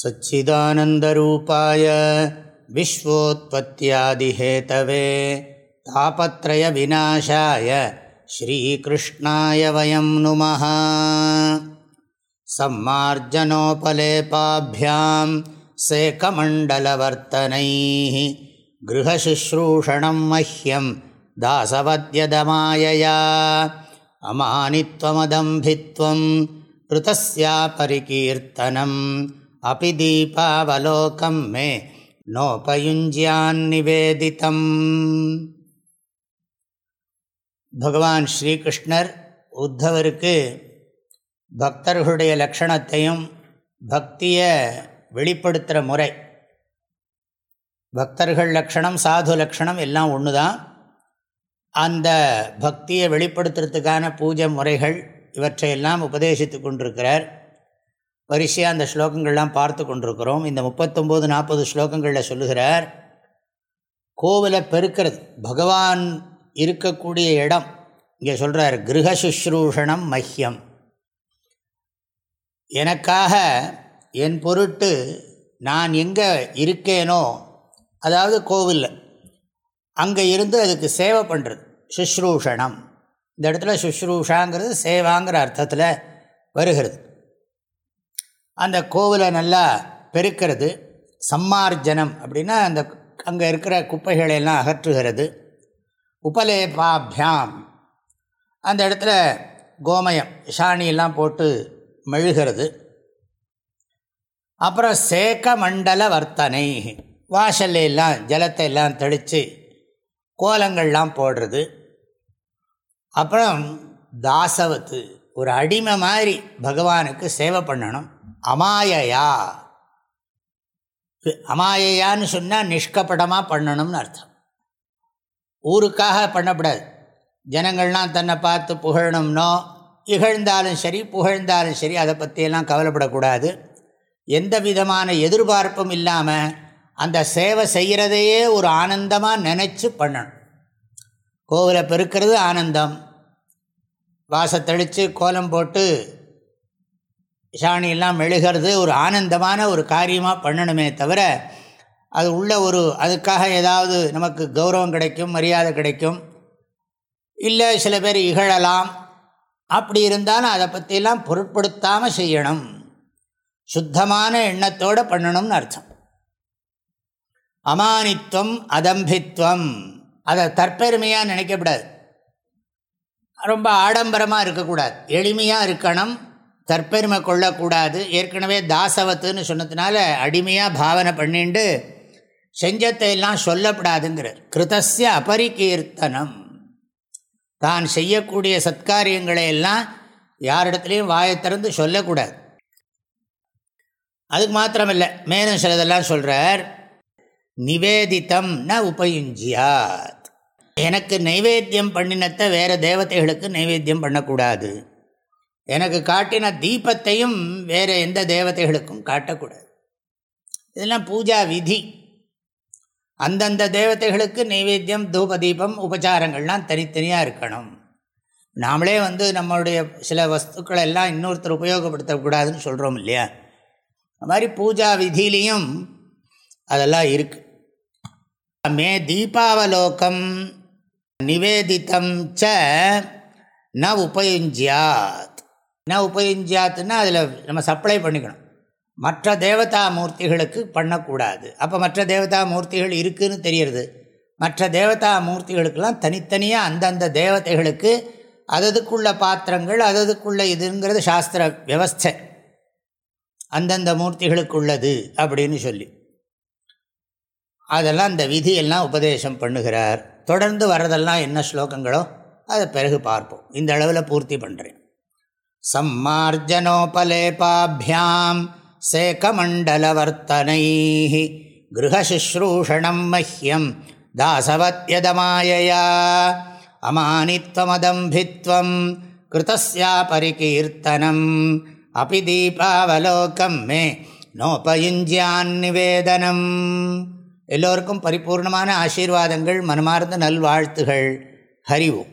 सच्चिदानन्दरूपाय विश्वोत्पत्त्यादिहेतवे तापत्रयविनाशाय श्रीकृष्णाय वयं नुमः सम्मार्जनोपलेपाभ्यां सेकमण्डलवर्तनैः गृहशुश्रूषणं मह्यं दासवद्यदमायया अमानित्वमदम्भित्वं कृतस्या परिकीर्तनम् अपि दीपावलोकं मे நோபயுஞ்சியான்னிவேதிதம் பகவான் ஸ்ரீகிருஷ்ணர் உத்தவருக்கு பக்தர்களுடைய லக்ஷணத்தையும் பக்தியை வெளிப்படுத்துகிற முறை பக்தர்கள் லக்ஷணம் சாது லக்ஷணம் எல்லாம் ஒன்று தான் அந்த பக்தியை வெளிப்படுத்துறதுக்கான பூஜை முறைகள் இவற்றையெல்லாம் உபதேசித்து கொண்டிருக்கிறார் வரிசையாக அந்த ஸ்லோகங்கள்லாம் பார்த்து கொண்டிருக்கிறோம். இந்த முப்பத்தொம்போது நாற்பது ஸ்லோகங்களில் சொல்லுகிறார் கோவிலை பெருக்கிறது பகவான் இருக்கக்கூடிய இடம். இங்கே சொல்கிறார் கிரக சுஷ்ரூஷணம் மஹ்யம். எனக்காக என் பொருட்டு நான் எங்கே இருக்கேனோ அதாவது கோவிலில் அங்கே இருந்து அதுக்கு சேவை பண்ணுறது சுஷ்ரூஷணம். இந்த இடத்துல சுஷ்ரூஷாங்கிறது சேவாங்கிற அர்த்தத்தில் வருகிறது. அந்த கோவிலை நல்லா பெருக்கிறது. சம்மார்ஜனம் அப்படின்னா அந்த அங்கே இருக்கிற குப்பைகளையெல்லாம் அகற்றுகிறது. உபலேபாபியாம். அந்த இடத்துல கோமயம் சாணியெல்லாம் போட்டு மெழுகிறது. அப்புறம் சேக்க மண்டல வர்த்தனை வாசல்லாம் ஜலத்தை எல்லாம் தெளித்து கோலங்கள்லாம் போடுறது. அப்புறம் தாசவத்து ஒரு அடிமை மாதிரி பகவானுக்கு சேவை பண்ணணும். அமாயையா? அமாயையான்னு சொன்னால் நிஷ்கப்படமாக பண்ணணும்னு அர்த்தம். ஊருக்காக பண்ணக்கூடாது ஜனங்கள்லாம் தன்னை பார்த்து புகழணும்னோ இகழ்ந்தாலும் சரி புகழ்ந்தாலும் சரி அதை பற்றியெல்லாம் கவலைப்படக்கூடாது. எந்த விதமான எதிர்பார்ப்பும் இல்லாமல் அந்த சேவை செய்கிறதையே ஒரு ஆனந்தமாக நினச்சி பண்ணணும். கோவிலை பெருக்கிறது ஆனந்தம். வாசத்தழித்து கோலம் போட்டு சாணியெல்லாம் மெழுகிறது ஒரு ஆனந்தமான ஒரு காரியமாக பண்ணணுமே தவிர அது உள்ள ஒரு அதுக்காக ஏதாவது நமக்கு கௌரவம் கிடைக்கும் மரியாதை கிடைக்கும் இல்லை சில பேர் இகழலாம். அப்படி இருந்தாலும் அதை பற்றியெல்லாம் பொருட்படுத்தாமல் செய்யணும். சுத்தமான எண்ணத்தோடு பண்ணணும்னு அர்த்தம். அமானித்துவம் அதம்பித்வம். அதை தற்பெருமையாக நினைக்கக்கூடாது. ரொம்ப ஆடம்பரமாக இருக்கக்கூடாது. எளிமையாக இருக்கணும். தற்பெருமை கொள்ளக்கூடாது. ஏற்கனவே தாசவத்துன்னு சொன்னதுனால அடிமையாக பாவனை பண்ணிண்டு செஞ்சத்தை எல்லாம் சொல்லப்படாதுங்கிறார். கிருதஸ்ய அபரிகீர்த்தனம். தான் செய்யக்கூடிய சத்காரியங்களை எல்லாம் யாரிடத்துலையும் வாயை திறந்து சொல்லக்கூடாது. அதுக்கு மாத்திரமில்லை மேலும் சிலதெல்லாம் சொல்கிறார் நிவேதித்தம் ந உபயுஞ்சியாத். எனக்கு நைவேத்தியம் பண்ணினத்தை வேறு தேவதைகளுக்கு நைவேத்தியம் பண்ணக்கூடாது. எனக்கு காட்டின தீபத்தையும் வேறு எந்த தேவதைகளுக்கும் காட்டக்கூடாது. இதெல்லாம் பூஜா விதி. அந்தந்த தேவதைகளுக்கு நைவேத்தியம் தூப தீபம் உபச்சாரங்கள்லாம் தனித்தனியாக இருக்கணும். நாமளே வந்து நம்மளுடைய சில வஸ்துக்களை எல்லாம் இன்னொருத்தர் உபயோகப்படுத்தக்கூடாதுன்னு சொல்கிறோம் இல்லையா? அது மாதிரி பூஜா விதியிலையும் அதெல்லாம் இருக்குது மே தீபாவலோகம் நிவேதித்தம் ச ந உபயுஞ்சியாத். என்ன உபயுஞ்சியாத்துன்னா அதில் நம்ம சப்ளை பண்ணிக்கணும். மற்ற தேவதா மூர்த்திகளுக்கு பண்ணக்கூடாது. அப்போ மற்ற தேவதா மூர்த்திகள் இருக்குதுன்னு தெரியறது. மற்ற தேவதா மூர்த்திகளுக்கெல்லாம் தனித்தனியாக அந்தந்த தேவதைகளுக்கு அததுக்குள்ள பாத்திரங்கள் அததுக்குள்ள இதுங்கிறது சாஸ்திர வியவஸ்தை. அந்தந்த மூர்த்திகளுக்கு உள்ளது அப்படின்னு சொல்லி. அதெல்லாம் அந்த விதியெல்லாம் உபதேசம் பண்ணுகிறார். தொடர்ந்து வரதெல்லாம் என்ன ஸ்லோகங்களோ அதை பிறகு பார்ப்போம். இந்த அளவில் பூர்த்தி பண்ணுறேன் सम्मार्जनोपलेपाभ्यां सेकमण्डलवर्तनैः गृहशुश्रूषणं मह्यं दासवत्यदमायया अमानित्वमदम्भित्वं कृतस्या परिकीर्तनम् अपि दीपावलोकं मे நோபயுஞ்சியான்னிவேதனம் எல்லோருக்கும் பரிபூர்ணமான ஆசீர்வாதங்கள் மனமார்ந்த நல்வாழ்த்துகள் ஹரிவோம்